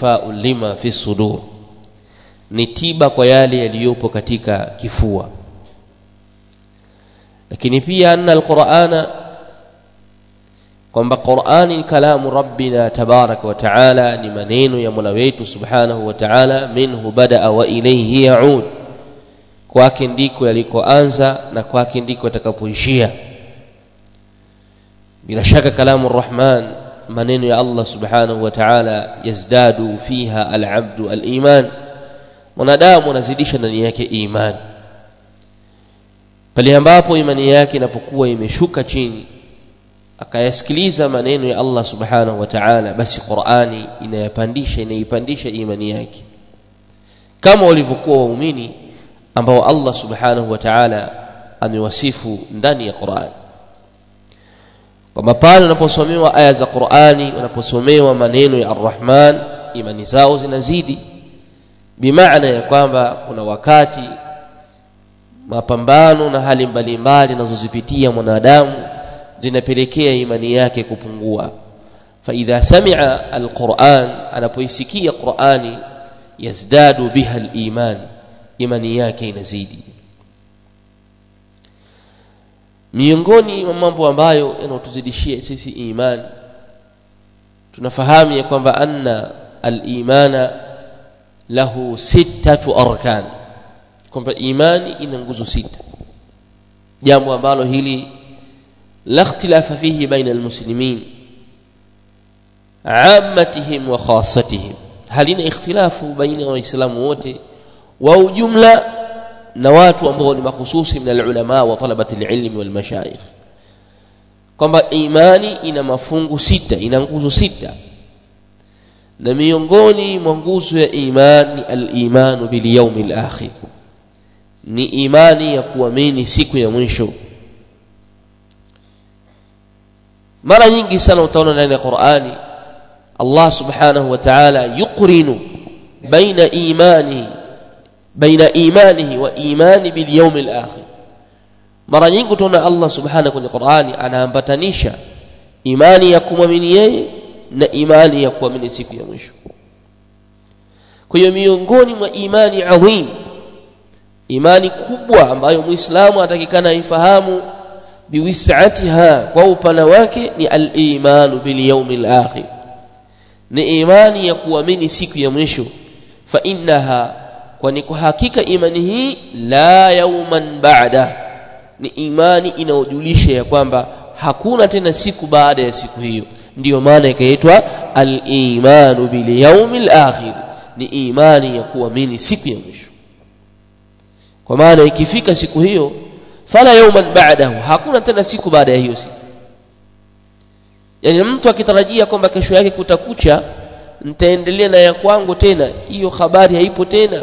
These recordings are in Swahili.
fa'u lima fi sudur. Ni tiba kwa yale yaliyopo katika kifua. Lakini pia anna alqur'ana kwamba Qur'ani ni kalamu rabbina tabaraka wa taala ni maneno ya Mola wetu subhanahu wa taala minhu badaa wa ilayhi yaud. Kwake ndiko yalikoanza na kwake ndiko yatakapoishia. Bila shaka kalamu rahman maneno ya Allah subhanahu wa ta'ala yazdadu fiha alabdu aliman. Mwanadamu anazidisha ndani yake imani pale ambapo imani yake inapokuwa imeshuka chini akayasikiliza maneno ya Allah subhanahu wa ta'ala basi Qur'ani inayapandisha inaipandisha imani yake. Kama walivyokuwa waumini ambao Allah subhanahu wa ta'ala amewasifu ndani ya Qur'an kwamba pale unaposomewa aya za Qur'ani unaposomewa maneno ya Ar-Rahman imani zao zinazidi. Bimaana ya kwamba kuna wakati mapambano na hali mbalimbali anazozipitia mwanadamu zinapelekea imani yake kupungua. Fa idha sami'a alquran anapoisikia qurani yazdadu biha aliman imani yake inazidi miongoni mwa mambo ambayo yanatuzidishia sisi imani tunafahamu ya kwamba anna al-imana lahu sittatu arkan kwamba imani ina nguzo sita jambo ambalo hili la ikhtilafa fihi baina almuslimin ammatihim wa khassatihim halina ikhtilafu baina waislamu wote wa ujumla na watu ambao ni mahususi min alulama wa talabati alilm wal mashayikh kwamba imani ina mafungu sita ina nguzo sita na miongoni mwa nguzo ya imani al-imanu bil yawmil akhir ni imani ya kuamini siku ya mwisho mara nyingi sana utaona ndani ya Qur'ani Allah subhanahu wa ta'ala yuqrinu baina imani wa imani bil yawmil akhir mara nyingi utaona Allah subhanahu kwenye Qur'ani anaambatanisha imani ya kumwamini yeye na imani ya kuamini siku ya mwisho kwa hiyo miongoni mwa imani adhim imani kubwa ambayo muislamu atakikana aifahamu biwisatiha kwa upana wake ni al-imanu bil yawmil akhir ni imani ya kuamini siku ya mwisho fa innaha kwani kwa hakika imani hii la yauman ba'da ni imani inayojulisha ya kwamba hakuna tena siku baada ya siku hiyo. Ndiyo maana ikaitwa al-imanu bil yawmil akhir ni imani ya kuamini siku ya mwisho. Kwa maana ikifika siku hiyo fala yauman ba'dahu hakuna tena siku baada ya hiyo siku. Yani mtu akitarajia kwamba kesho yake kutakucha nitaendelea na ya kwangu tena hiyo habari haipo tena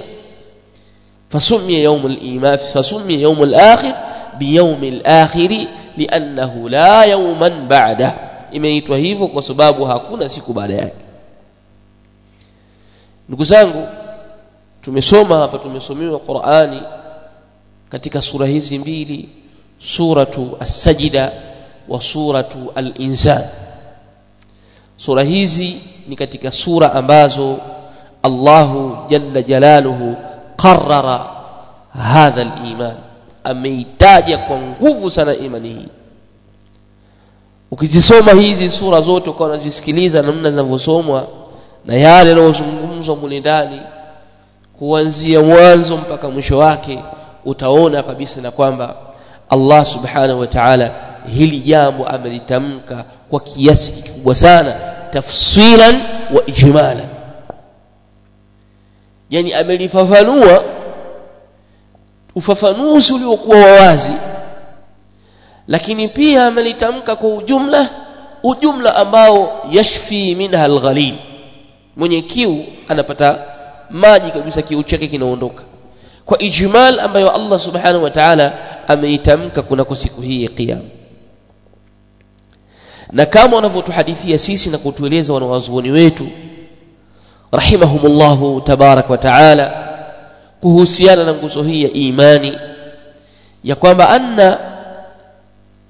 fasumia يوم الإيمان فسمي يوم الآخر بيوم الآخر لأنه la يوما بعده. Imeitwa hivyo kwa sababu hakuna siku baada yake. Ndugu zangu tumesoma hapa tumesomewa Qur'ani katika sura hizi mbili suratu as-sajda wa suratu al-insan. Sura hizi ni katika sura ambazo Allahu jalla jalaluhu qarrara hadha al-iman. Ameitaja kwa nguvu sana imani hii. Ukizisoma hizi sura zote ukawa unazisikiliza namna zinavyosomwa na yale yanayozungumzwa mule ndani kuanzia mwanzo mpaka mwisho wake utaona kabisa na kwamba Allah subhanahu wa ta'ala hili jambo amelitamka kwa kiasi kikubwa sana tafsilan wa ijmalan yani amelifafanua ufafanuzi uliokuwa wazi lakini pia amelitamka kwa ujumla ujumla ambao yashfi minha alghalil. Mwenye kiu anapata maji kabisa kiu chake kinaondoka. Kwa ijmal ambayo Allah subhanahu wa ta'ala ameitamka kunako siku hii ya kiyama na kama wanavyotuhadithia sisi na kutueleza wanawazuoni wetu rahimahumullahu tabarak wa ta'ala kuhusiana na nguzo hii ya imani ya kwamba anna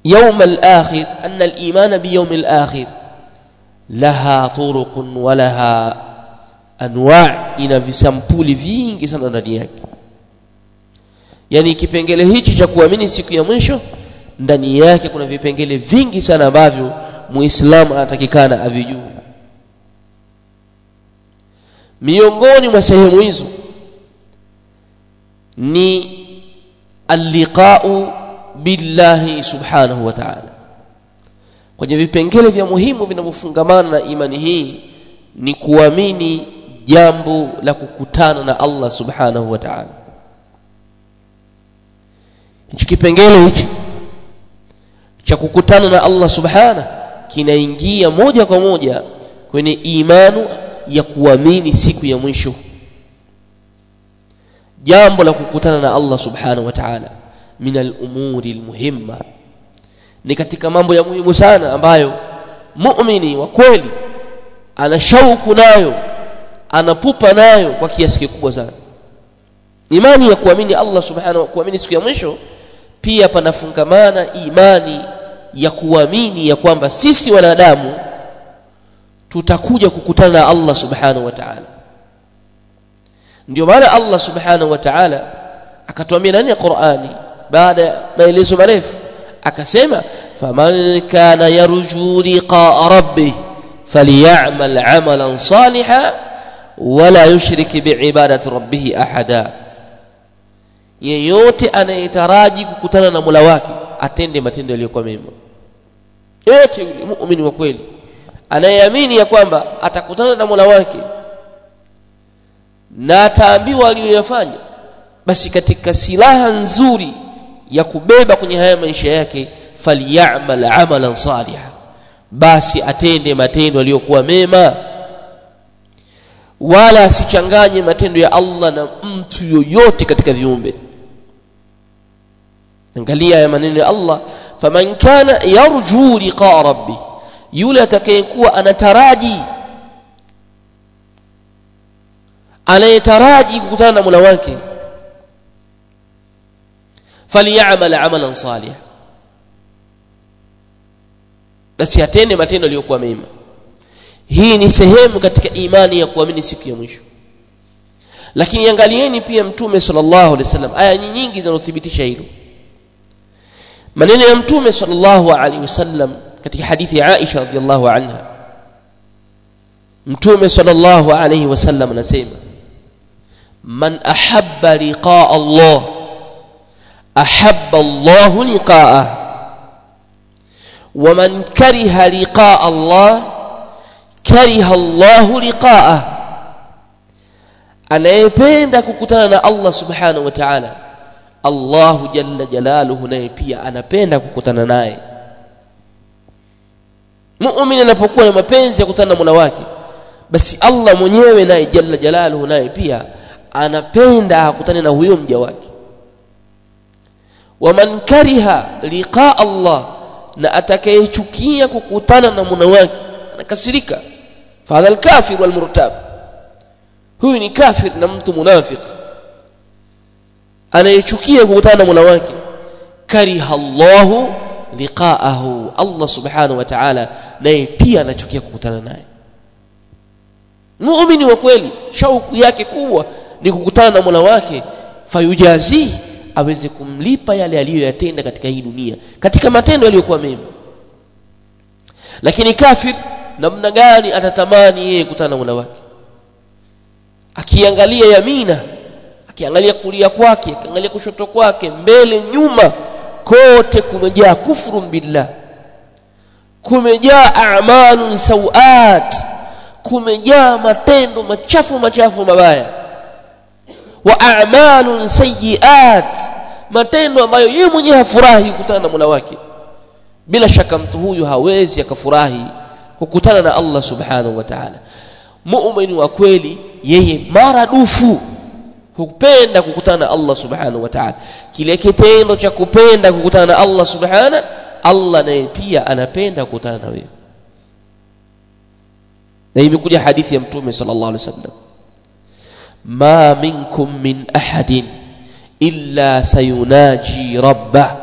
يوم الآخر أن الإيمان بيوم الآخر لها طرق ولها anwa ina visampuli vingi sana ndani yake yani kipengele hichi cha kuamini siku ya mwisho ndani yake kuna vipengele vingi sana ambavyo muislamu anatakikana avijue miongoni mwa sehemu hizo ni alliqa'u billahi subhanahu wa ta'ala. Kwenye vipengele vya muhimu vinavyofungamana na imani hii ni kuamini jambo la kukutana na Allah subhanahu wa ta'ala. Hichi kipengele hichi cha kukutana na Allah subhanahu kinaingia moja kwa moja kwenye imanu ya kuamini siku ya mwisho. Jambo la kukutana na Allah subhanahu wa ta'ala min al-umuri al-muhimma. Ni katika mambo ya muhimu sana ambayo muumini wa kweli ana shauku nayo anapupa nayo kwa kiasi kikubwa sana. Imani ya kuamini Allah subhanahu wa kuamini siku ya mwisho pia panafungamana imani ya kuamini ya kwamba sisi wanadamu tutakuja kukutana na Allah subhanahu wa ta'ala ndio maana Allah subhanahu wa ta'ala akatuambia ndani ya Qur'ani baada ya maelezo marefu akasema faman kana yarju liqa'a rabbih falyamal 'amalan salihan wala yushrik bi'ibadati rabbih ahada yeyote anayetaraji kukutana na Mola wake atende matendo yaliyokuwa mema yote yule muumini wa kweli anayeamini ya kwamba atakutana na Mola wake na ataambiwa aliyoyafanya basi katika silaha nzuri ya kubeba kwenye haya maisha yake falyamal amalan saliha basi atende matendo aliyokuwa mema wala asichanganye matendo ya Allah na mtu yoyote katika viumbe. Angalia ya maneno ya Allah faman kana yarju liqa rabbi yule atakayekuwa anataraji anayetaraji kukutana na Mola wake falyamal amalan salih basi atende matendo yaliyokuwa mema hii ni sehemu katika imani ya kuamini siku ya mwisho. Lakini angalieni pia mtume sallallahu alaihi wasallam aya nyingi zinazothibitisha hilo. Maneno ya mtume sallallahu alaihi wasallam katika hadithi ya Aisha radhiallahu anha mtume sallallahu alaihi wasallam anasema man ahabba liqaa Allah ahabba Allah liqaa'ah ومن كره لقاء الله كره الله لقاءه anayependa kukutana na Allah subhanahu wa ta'ala Allah jalla jalaluhu naye pia anapenda kukutana naye muumini anapokuwa na mapenzi ya kukutana na Mola wake basi Allah mwenyewe naye jalla jalaluhu naye pia anapenda akutane na huyo mja wake waman kariha liqa Allah na atakayechukia kukutana na Mola wake anakasirika fadha alkafir walmurtab huyu ni kafir na mtu munafiq anayechukia kukutana na Mola wake kariha Allahu liqa'ahu. Allah subhanahu wa ta'ala naye pia anachukia kukutana naye. Muumini wa kweli shauku yake kubwa ni kukutana na Mola wake fayujazi aweze kumlipa yale aliyoyatenda katika hii dunia katika matendo yaliyokuwa mema. Lakini kafir namna gani atatamani yeye kukutana na Mola wake? Akiangalia yamina akiangalia kulia kwake akiangalia kushoto kwake mbele nyuma kote kumejaa kufru billah kumejaa a'malun sawaat kumejaa matendo machafu machafu mabaya. Wa a'malun sayyiat matendo ambayo yeye mwenyewe hafurahi kukutana na Mola wake. Bila shaka mtu huyu hawezi akafurahi kukutana na Allah subhanahu wa ta'ala. Muumini wa kweli yeye maradufu hupenda kukutana na Allah subhanahu wa ta'ala kile kitendo cha kupenda kukutana na Allah subhanahu Allah naye pia anapenda kukutana na wewe na imekuja hadithi ya mtume sallallahu alaihi wasallam ma minkum min ahadin illa sayunaji rabbah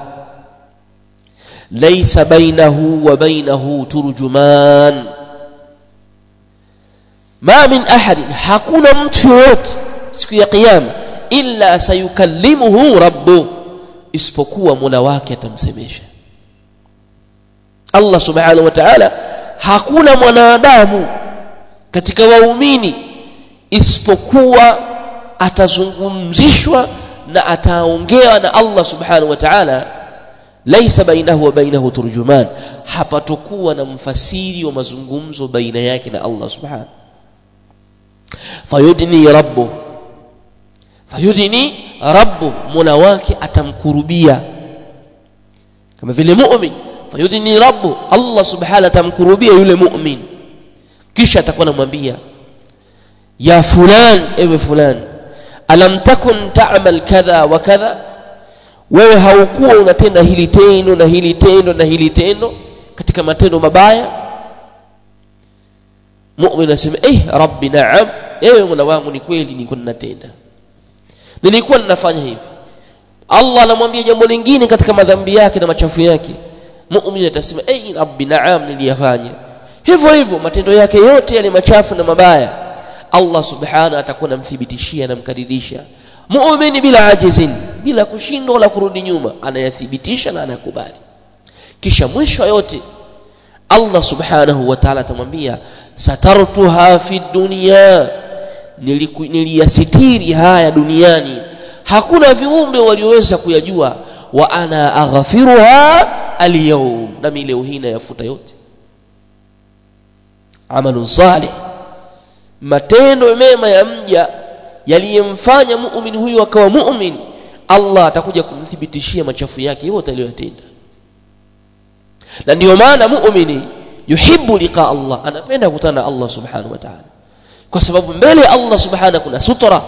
laysa bainahu wa bainahu turjuman ma min ahadin hakuna mtu yoyote siku ya kiyama illa sayukallimuhu rabbu isipokuwa mola wake atamsemesha. Allah subhanahu wa ta'ala hakuna mwanadamu katika waumini isipokuwa atazungumzishwa na ataongewa na Allah subhanahu wa ta'ala laisa bainahu wa bainahu turjuman. Hapatokuwa na mfasiri wa mazungumzo baina yake na Allah subhanahu fayudni rabbu fayudni rabbu mola wake atamkurubia. Kama vile mu'min fayudhini rabbu Allah subhanahu atamkurubia yule mu'min. Kisha atakuwa anamwambia ya fulan ewe fulan alam takun ta'mal kadha wa kadha? Wewe haukuwa unatenda hili tendo na hili tendo na hili tendo katika matendo mabaya? Mu'min anasema eh rabbi na'am ewe mola wangu ni kweli niko ninatenda nilikuwa ninafanya hivi. Allah anamwambia jambo lingine katika madhambi yake na machafu yake. Muumini atasema ei rabbi na'am niliyafanya. Hivyo hivyo matendo yake yote yale machafu na mabaya Allah subhanahu atakuwa namthibitishia na mkadirisha. Muumini bila ajizin bila kushindwa wala kurudi nyuma anayathibitisha na anakubali. Kisha mwisho yote Allah subhanahu wa ta'ala atamwambia satartuha fi dunya niliyasitiri haya duniani. Hakuna viumbe walioweza kuyajua. Wa ana aghfiruha alyawm. Nami leo hii nayafuta yote. Amalun salih. Matendo mema ya mja yaliyemfanya muumini huyu akawa muumini Allah atakuja kumthibitishia machafu yake yote aliyotenda. Na ndiyo maana muumini yuhibbu liqa Allah. Anapenda kukutana na Allah subhanahu wa ta'ala kwa sababu mbele ya Allah subhanahu kuna sutra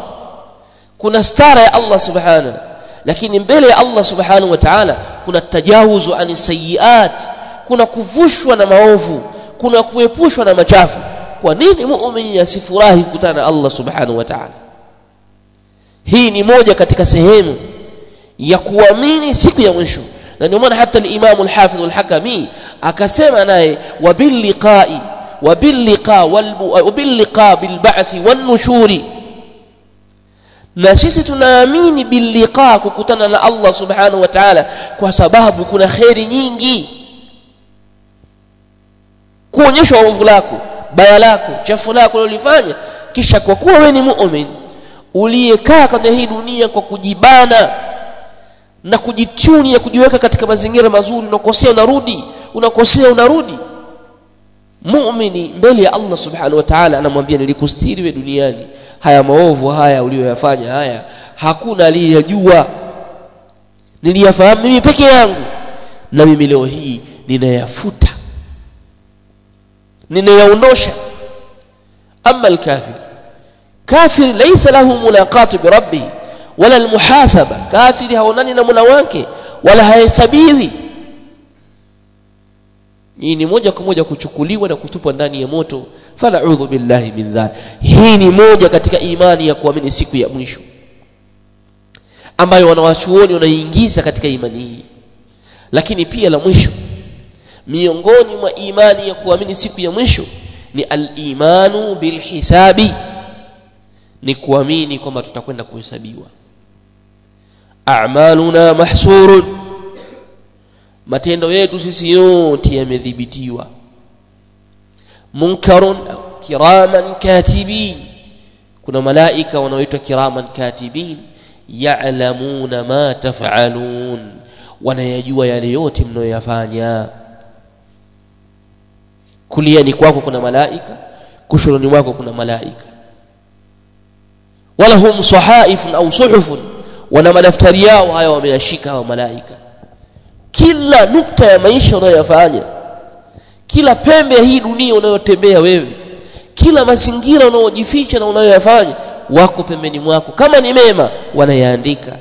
kuna stara ya Allah subhanahu. Lakini mbele ya Allah subhanahu wa ta'ala kuna tajawuzu ani sayiat kuna kuvushwa na maovu kuna kuepushwa na machafu. Kwa nini muumini asifurahi kukutana na Allah subhanahu wa ta'ala? Hii ni moja katika sehemu ya kuamini siku ya mwisho. Na ndio maana hata al-Imam al-Hafidh al-Hakami akasema naye wa liqa'i wa bilbathi liqa wa bil liqa bil ba'th wan nushuri. Na sisi tunaamini billiqa kukutana na Allah subhanahu wa ta'ala kwa sababu kuna kheri nyingi. Kuonyeshwa ovu lako baya lako chafu lako lolifanya kisha kwa kuwa wewe ni muumini uliyekaa katika hii dunia kwa kujibana na kujichuni na kujiweka katika mazingira mazuri unakosea unarudi unakosea unarudi muumini mbele ya Allah subhanahu wa ta'ala anamwambia nilikustiri we duniani. Haya maovu haya uliyoyafanya haya hakuna aliyejua. Niliyafahamu mimi peke yangu. Na mimi leo hii ninayafuta. Ninayaondosha. Ama alkafir. Kafir laysa lahu mulaqatu bi rabbih wala almuhasaba. Kafiri haonani na mula wake wala hahesabiwi hii ni moja kwa moja kuchukuliwa na kutupwa ndani ya moto. Fala'udhu billahi min dhalik. Hii ni moja katika imani ya kuamini siku ya mwisho. Ambayo wanawachuoni wanaingiza katika imani hii. Lakini pia la mwisho. Miongoni mwa imani ya kuamini siku ya mwisho ni al-imanu bilhisabi. Ni kuamini kwamba tutakwenda kuhesabiwa. A'maluna mahsurun matendo yetu sisi yote yamedhibitiwa. Munkarun kiraman katibin. Kuna malaika wanaoitwa kiraman katibin. Ya'lamuna ma taf'alun. Wanayajua yale yote mnayoyafanya. Kuliani kwako kuna malaika kushoroni wako kuna malaika. Wala hum sahaifun au suhufun. Wana madaftari yao haya wameyashika hao malaika kila nukta ya maisha unayoyafanya kila pembe ya hii dunia unayotembea wewe kila mazingira unayojificha na unayoyafanya wako pembeni mwako. Kama ni mema wanayaandika.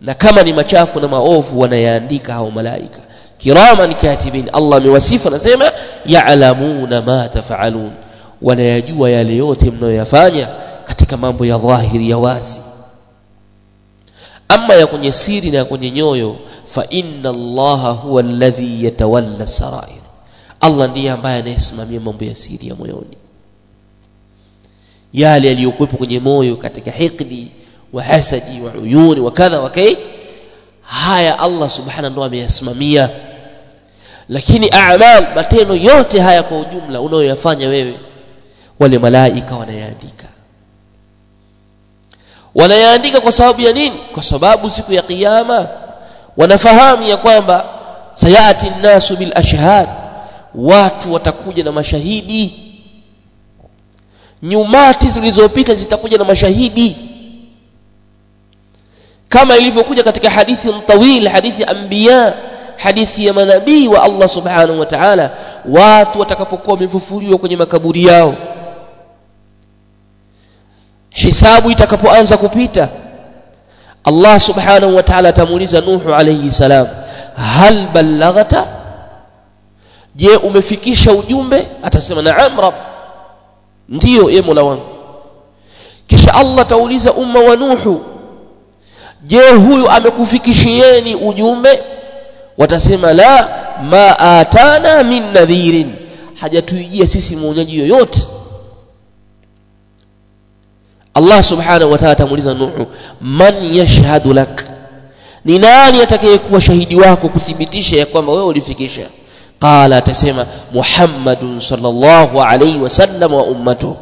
Na kama ni machafu na maovu wanayaandika hao malaika. Kiraman katibin Allah amewasifa anasema ya'lamuna ma taf'alun. Wanayajua yale yote mnayoyafanya katika mambo ya dhahiri ya wazi. Ama ya kwenye siri na ya kwenye nyoyo fa inna allaha huwa alladhi yatawalla sarair. Allah ndiye ambaye anayesimamia mambo ya siri ya moyoni. Yale yaliyokuwepo kwenye moyo katika hikdi wa hasadi wa uyuni wa kadha wa kai haya Allah subhanahu ndo ameyasimamia. Lakini a'mal matendo yote haya kwa ujumla unayoyafanya wewe wale malaika wanayaandika. Wanayaandika kwa sababu ya nini? Kwa sababu siku ya kiyama wanafahamu ya kwamba sayati nnasu bil ashhad watu watakuja na mashahidi. Nyumati zilizopita zitakuja na mashahidi. Kama ilivyokuja katika hadithi tawil hadithi anbiya hadithi ya manabii wa Allah subhanahu wa ta'ala watu watakapokuwa wamefufuliwa kwenye makaburi yao. Hisabu itakapoanza kupita Allah subhanahu wa ta'ala atamuuliza Nuhu alayhi salam hal ballaghta? Je umefikisha ujumbe? Atasema naam rab ndiyo ye mola wangu. Kisha Allah atauliza umma wa Nuhu je huyu amekufikishieni ujumbe? Watasema la ma atana min nadhirin. Hajatuijia sisi mwonyaji yoyote Allah subhanahu wa ta'ala atamuuliza Nuhu man yashhadu lak ni nani atakayekuwa shahidi wako kuthibitisha ya kwamba wewe ulifikisha qala atasema Muhammadun sallallahu alayhi wasallam wa ummatuhu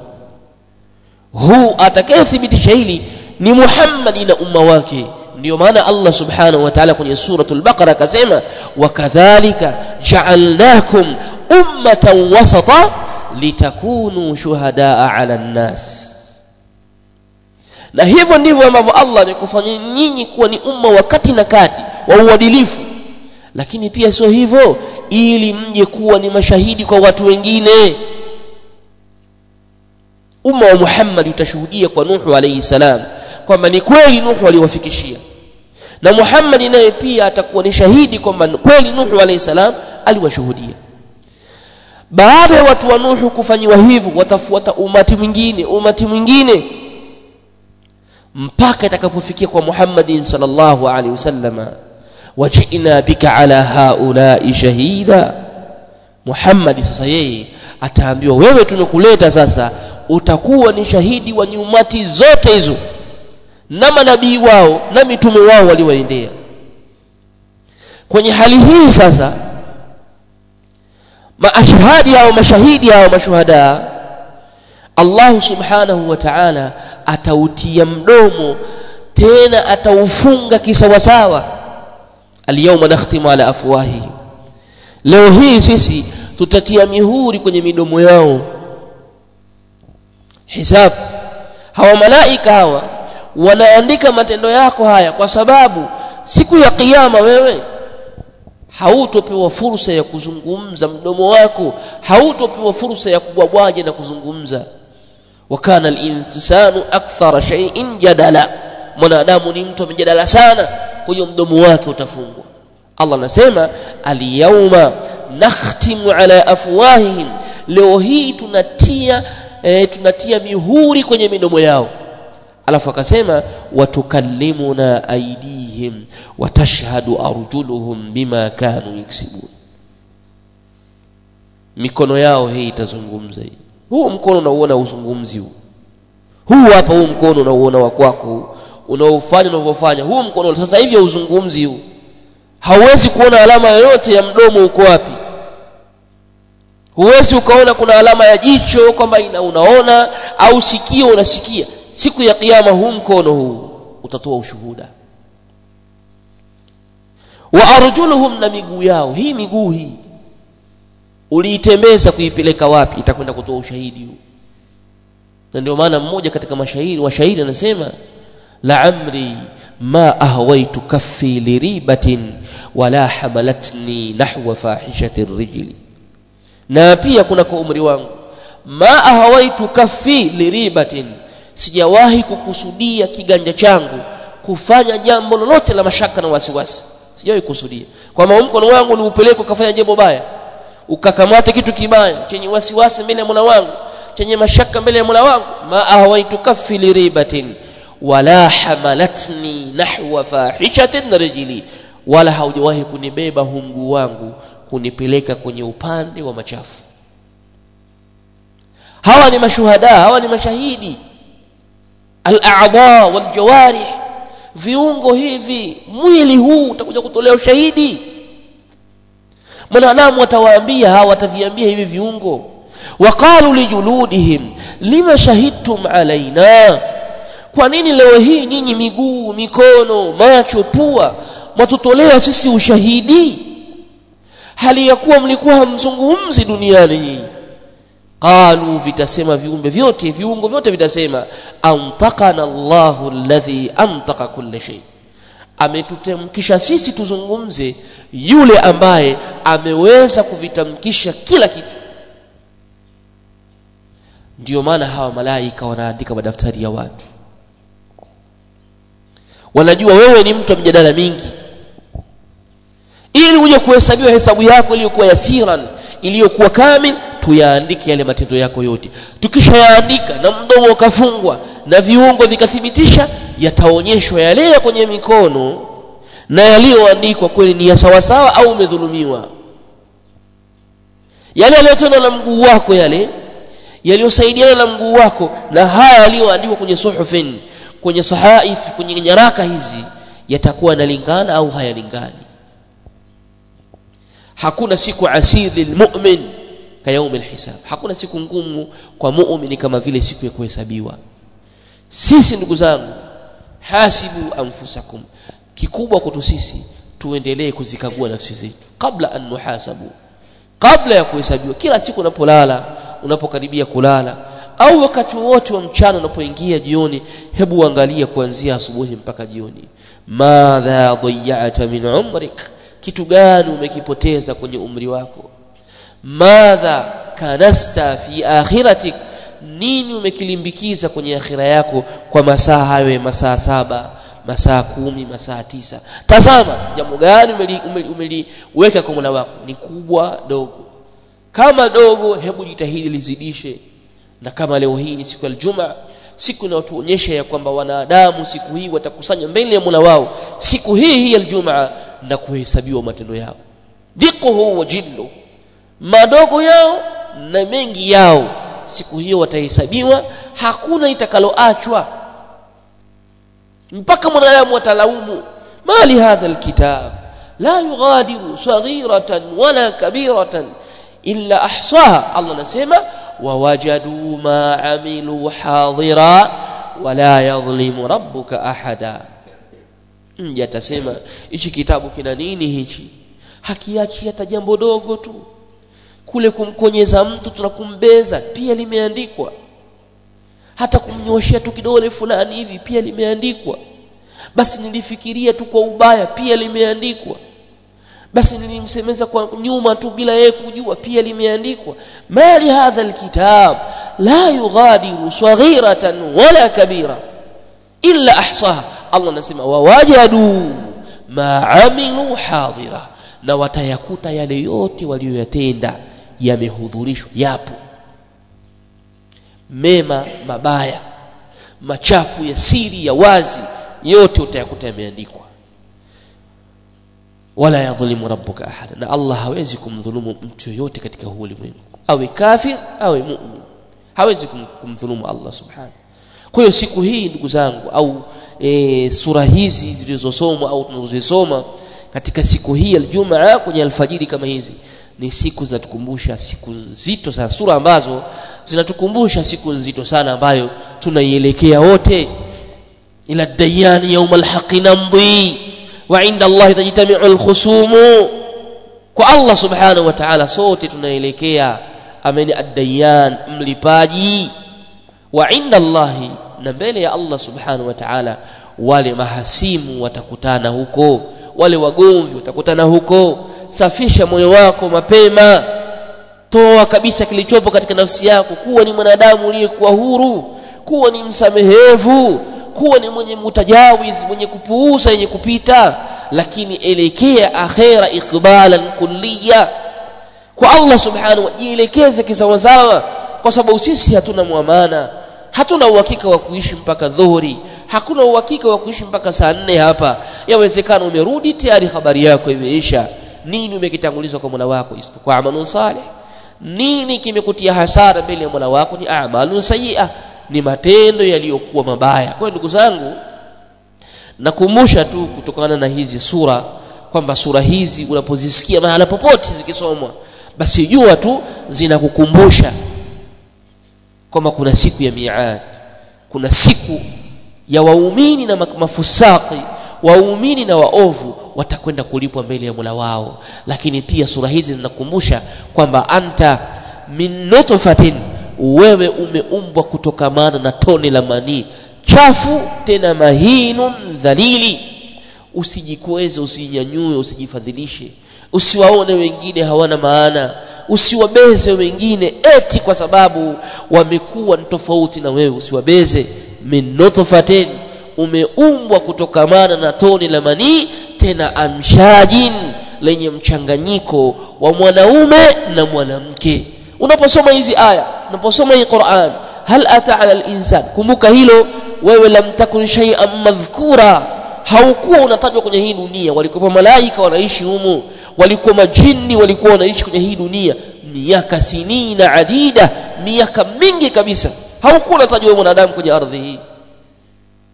huu atakayethibitisha hili ni Muhammad na umma wake ndio maana Allah subhanahu wa ta'ala kwenye suratul baqara akasema wakadhalika ja'alnakum ummatan wasata litakunu shuhadaa 'ala an-nas na hivyo ndivyo ambavyo Allah amekufanya nyinyi kuwa ni umma wa kati na kati wa uadilifu. Lakini pia sio hivyo ili mje kuwa ni mashahidi kwa watu wengine. Umma wa Muhammad utashuhudia kwa Nuhu alayhi salam kwamba ni kweli Nuhu aliwafikishia. Na Muhammad naye pia atakuwa ni shahidi kwamba kweli Nuhu alayhi salam aliwashuhudia. Baada ya watu wa Nuhu kufanyiwa hivyo watafuata umati mwingine umati mwingine mpaka itakapofikia kwa Muhammadin sallallahu alaihi wasallama wajina bika ala haulai shahida. Muhammad sasa yeye ataambiwa wewe tumekuleta sasa utakuwa ni shahidi wa nyumati zote hizo. Na manabii wao na mitume wao waliwaendea. Kwenye hali hii sasa maashhadi au mashahidi au mashuhada Allah subhanahu wa ta'ala atautia mdomo tena ataufunga kisawasawa. Alyawma nakhtimu ala afwahi. Leo hii sisi tutatia mihuri kwenye midomo yao. Hisab. Hawa malaika hawa wanaandika matendo yako haya kwa sababu siku ya kiyama wewe hautopewa fursa ya kuzungumza mdomo wako hautopewa fursa ya kubwabwaje na kuzungumza wakana al-insanu akthara shay'in jadala. Mwanadamu ni mtu amejadala sana kwa hiyo mdomo wake utafungwa. Allah anasema al-yawma nakhtimu ala afwahihim. Leo hii tunatia e, tunatia mihuri kwenye midomo yao. Alafu akasema watukallimuna aidihim watashhadu arjuluhum bima kanu yaksibun. Mikono yao hii itazungumza hii huu mkono unauona uzungumzi huu. Huu hapa huu mkono unauona wa kwako unaofanya unavyofanya. Huu mkono sasa hivi uzungumzi huu. Hauwezi kuona alama yoyote ya mdomo uko wapi. Huwezi ukaona kuna alama ya jicho kwamba ina unaona au sikio unasikia. Siku ya kiyama huu mkono huu utatoa ushuhuda. Wa arjuluhum na miguu yao. Hii miguu hii uliitembeza kuipeleka wapi? Itakwenda kutoa ushahidi na ndio maana mmoja katika mashairi washairi anasema la amri ma ahwaitu kaffi liribatin wala hamalatni nahwa fahishati rijli. Na pia kuna kwa umri wangu ma ahwaitu kaffi liribatin sijawahi kukusudia kiganja changu kufanya jambo lolote la mashaka na wasiwasi. Sijawahi kukusudia. Kwa mkono wangu ni upeleke ukafanya jambo baya ukakamata kitu kibaya chenye wasiwasi mbele ya Mola wangu chenye mashaka mbele ya Mola wangu. Ma ahawaitu kafili liribatin wala hamalatni nahwa fahishatin rijli wala haujawahi kunibeba hungu wangu kunipeleka kwenye upande wa machafu. Hawa ni mashuhada hawa ni mashahidi. Al-a'dha wal jawarih viungo hivi mwili huu utakuja kutolea ushahidi mwanadamu atawaambia hawa wataviambia hivi viungo. Waqalu lijuludihim lima shahidtum alaina kwa nini leo hii nyinyi miguu mikono macho pua mwatutolea sisi ushahidi? Hali ya kuwa mlikuwa hamzungumzi duniani nyinyi. Qalu vitasema viumbe vyote viungo vyote vitasema antaqana Allahu alladhi antaqa kulli shay ametutamkisha sisi tuzungumze yule ambaye ameweza kuvitamkisha kila kitu. Ndiyo maana hawa malaika wanaandika madaftari ya watu. Wanajua wewe ni mtu wa mjadala mingi. Ili uje kuhesabiwa hesabu yako iliyokuwa yasiran iliyokuwa kamil tuyaandike yale matendo yako yote. Tukishayaandika na mdomo ukafungwa na viungo vikathibitisha yataonyeshwa yale ya kwenye mikono na yaliyoandikwa kweli ni ya sawasawa au umedhulumiwa. Yale yaliyotendwa na mguu wako yale yaliyosaidiana na mguu wako na haya yaliyoandikwa kwenye suhufin kwenye sahaif kwenye nyaraka hizi yatakuwa yanalingana au hayalingani. Hakuna siku asidhi lilmu'min ka hisab. Hakuna siku ngumu kwa muumini kama vile siku ya kuhesabiwa. Sisi ndugu zangu hasibu anfusakum. Kikubwa kwetu sisi tuendelee kuzikagua nafsi zetu. Kabla an nuhasabu. Kabla ya kuhesabiwa. Kila siku unapolala unapokaribia kulala au wakati wote wa mchana unapoingia jioni hebu angalia kuanzia asubuhi mpaka jioni. Madha dhayya'ta min umrik. Kitu gani umekipoteza kwenye umri wako madha kanasta fi akhiratik? Nini umekilimbikiza kwenye akhira yako kwa masaa hayo masaa saba masaa kumi masaa tisa? Tazama jambo gani umeliweka umeli, umeli kwa mola wako? Ni kubwa dogo. Kama dogo hebu jitahidi lizidishe. Na kama leo hii ni siku ya Ijumaa siku inayotuonyesha ya kwamba wanadamu siku hii watakusanya mbele ya Mola wao siku hii hii ya Ijumaa na kuhesabiwa matendo yao. Diquhu wa jillu madogo yao na mengi yao. Siku hiyo watahesabiwa hakuna itakaloachwa. Mpaka mwanadamu atalaumu mali hadha alkitab la yughadiru saghiratan wala kabiratan illa ahsaha. Allah anasema wawajadu ma amilu hadira wala yadhlimu rabbuka ahada. Mja atasema hichi kitabu kina nini hichi? Hakiachi hata jambo dogo tu kule kumkonyeza mtu tunakumbeza. Pia limeandikwa. Hata kumnyoshia tu kidole fulani hivi pia limeandikwa. Basi nilifikiria tu kwa ubaya pia limeandikwa. Basi nilimsemeza kwa nyuma tu bila yeye kujua pia limeandikwa. Mali hadha alkitab la yughadiru saghiratan wala kabira illa ahsaha. Allah anasema wawajadu ma amilu hadira. Na watayakuta yale yote walioyatenda yamehudhurishwa yapo. Mema mabaya machafu ya siri ya wazi yote utayakuta yameandikwa. Wala yadhlimu rabbuka ahada na Allah hawezi kumdhulumu mtu yoyote katika huu ulimwengu. Awe kafir awe mu'min. Hawezi kumdhulumu Allah subhanahu. Kwa hiyo siku hii ndugu zangu au e, sura hizi zilizosomwa au tunazozisoma katika siku hii aljumaa kwenye alfajiri kama hizi ni siku zinatukumbusha siku nzito sana. Sura ambazo zinatukumbusha siku nzito sana ambayo tunaielekea wote. Ila dayani yauma lhaqi namdhi wa inda Allah tajtami'u lkhusumu kwa Allah subhanahu wa ta'ala sote tunaelekea. Ameni ad-dayyan mlipaji. Wa inda Allah na mbele ya Allah subhanahu wa ta'ala wale mahasimu watakutana huko. Wale wagomvi watakutana huko safisha moyo wako mapema. Toa kabisa kilichopo katika nafsi yako. Kuwa ni mwanadamu uliyekuwa huru. Kuwa ni msamehevu. Kuwa ni mwenye mutajawiz mwenye kupuuza yenye kupita. Lakini elekea akhera ikbalan kulliya. Kwa Allah subhanahu wa jielekeze kisawasawa. Kwa sababu sisi hatuna muamana hatuna uhakika wa kuishi mpaka dhuhuri. Hakuna uhakika wa kuishi mpaka saa nne hapa. Yawezekana umerudi tayari habari yako imeisha nini umekitangulizwa kwa Mola wako isipokuwa amalun salih? Nini kimekutia hasara mbele ya Mola wako? Ni a'malun sayia ni matendo yaliyokuwa mabaya. Kwa ndugu zangu nakumbusha tu kutokana na hizi sura kwamba sura hizi unapozisikia mahala popote zikisomwa basi jua tu zinakukumbusha kwamba kuna siku ya miad kuna siku ya waumini na mafusaki waumini na waovu watakwenda kulipwa mbele ya Mola wao. Lakini pia sura hizi zinakumbusha kwamba anta min nutfatin wewe umeumbwa kutokamana na tone la manii chafu tena mahinun dhalili. Usijikweze usinyanyue usijifadhilishe usiwaone wengine hawana maana usiwabeze wengine eti kwa sababu wamekuwa ni tofauti na wewe. Usiwabeze min nutfatin umeumbwa kutokamana na toni la manii tena amshajin lenye mchanganyiko wa mwanaume na mwanamke. Unaposoma hizi aya unaposoma hii Qur'an hal ata ala al-insan? Kumbuka hilo wewe lam takun shay'an madhkura. Haukuwa unatajwa kwenye hii dunia. Walikuwa malaika wanaishi humu walikuwa majini walikuwa wanaishi kwenye hii dunia. Miaka sinina adida miaka mingi kabisa. Haukuwa unatajwa mwanadamu kwenye ardhi hii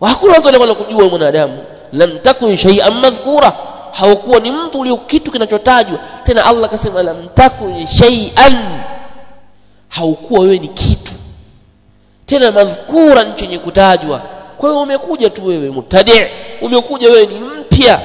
hakuna watu aliyekuwa kujua mwanadamu. Lam takun shay'an madhkura. Haukuwa ni mtu ulio kitu kinachotajwa. Tena Allah akasema lam takun shay'an. Haukuwa wewe ni kitu. Tena madhkura chenye kutajwa. Kwa hiyo umekuja tu wewe mutadi umekuja wewe ni mpya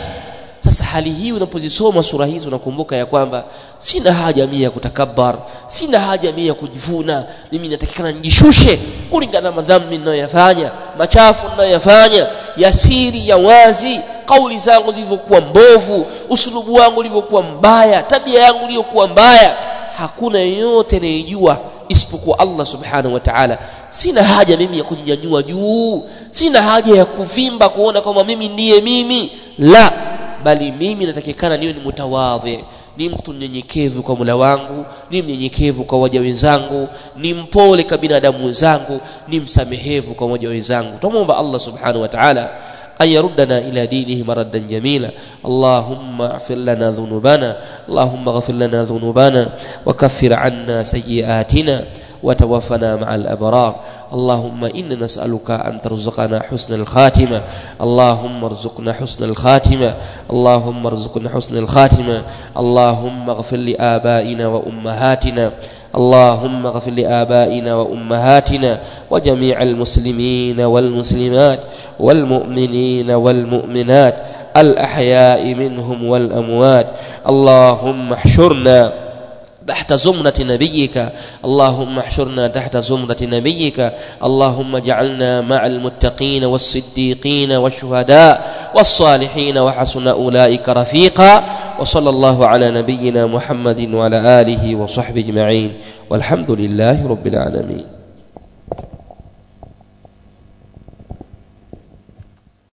sasa hali hii unapozisoma sura hizi unakumbuka ya kwamba sina haja mimi ya kutakabar, sina haja mimi ya kujivuna. Mimi natakikana nijishushe kulingana na madhambi ninayoyafanya machafu ninayoyafanya ya siri ya wazi kauli zangu zilivyokuwa mbovu usulubu wangu ulivyokuwa mbaya tabia yangu iliyokuwa mbaya. Hakuna yeyote anayejua isipokuwa Allah subhanahu wa ta'ala. Sina haja mimi ya kujinyanyua juu sina haja ya kuvimba kuona kwamba mimi ndiye mimi. La bali mimi natakikana niwe ni mutawadhi ni mtu mnyenyekevu kwa Mola wangu ni mnyenyekevu kwa waja wenzangu ni mpole kwa binadamu wenzangu ni msamehevu kwa waja wenzangu tumomba Allah subhanahu wa ta'ala أن يردنا إلى دينه مردا جميلا اللهم اغفر لنا ذنوبنا اللهم اغفر لنا ذنوبنا وكفر عنا سيئاتنا وتوفنا مع الأبرار اللهم إنا نسألك أن ترزقنا حسن الخاتمة اللهم ارزقنا حسن الخاتمة اللهم ارزقنا حسن الخاتمة اللهم اغفر لآبائنا وأمهاتنا اللهم اغفر لآبائنا وأمهاتنا وجميع المسلمين والمسلمات والمؤمنين والمؤمنات الأحياء منهم والأموات اللهم احشرنا تحت زمرة نبيك. اللهم احشرنا تحت زمرة نبيك. اللهم اجعلنا مع المتقين والصديقين والشهداء والصالحين. وحسن أولئك رفيقا. وصلى الله على نبينا محمد وعلى آله وصحبه أجمعين. والحمد لله رب العالمين.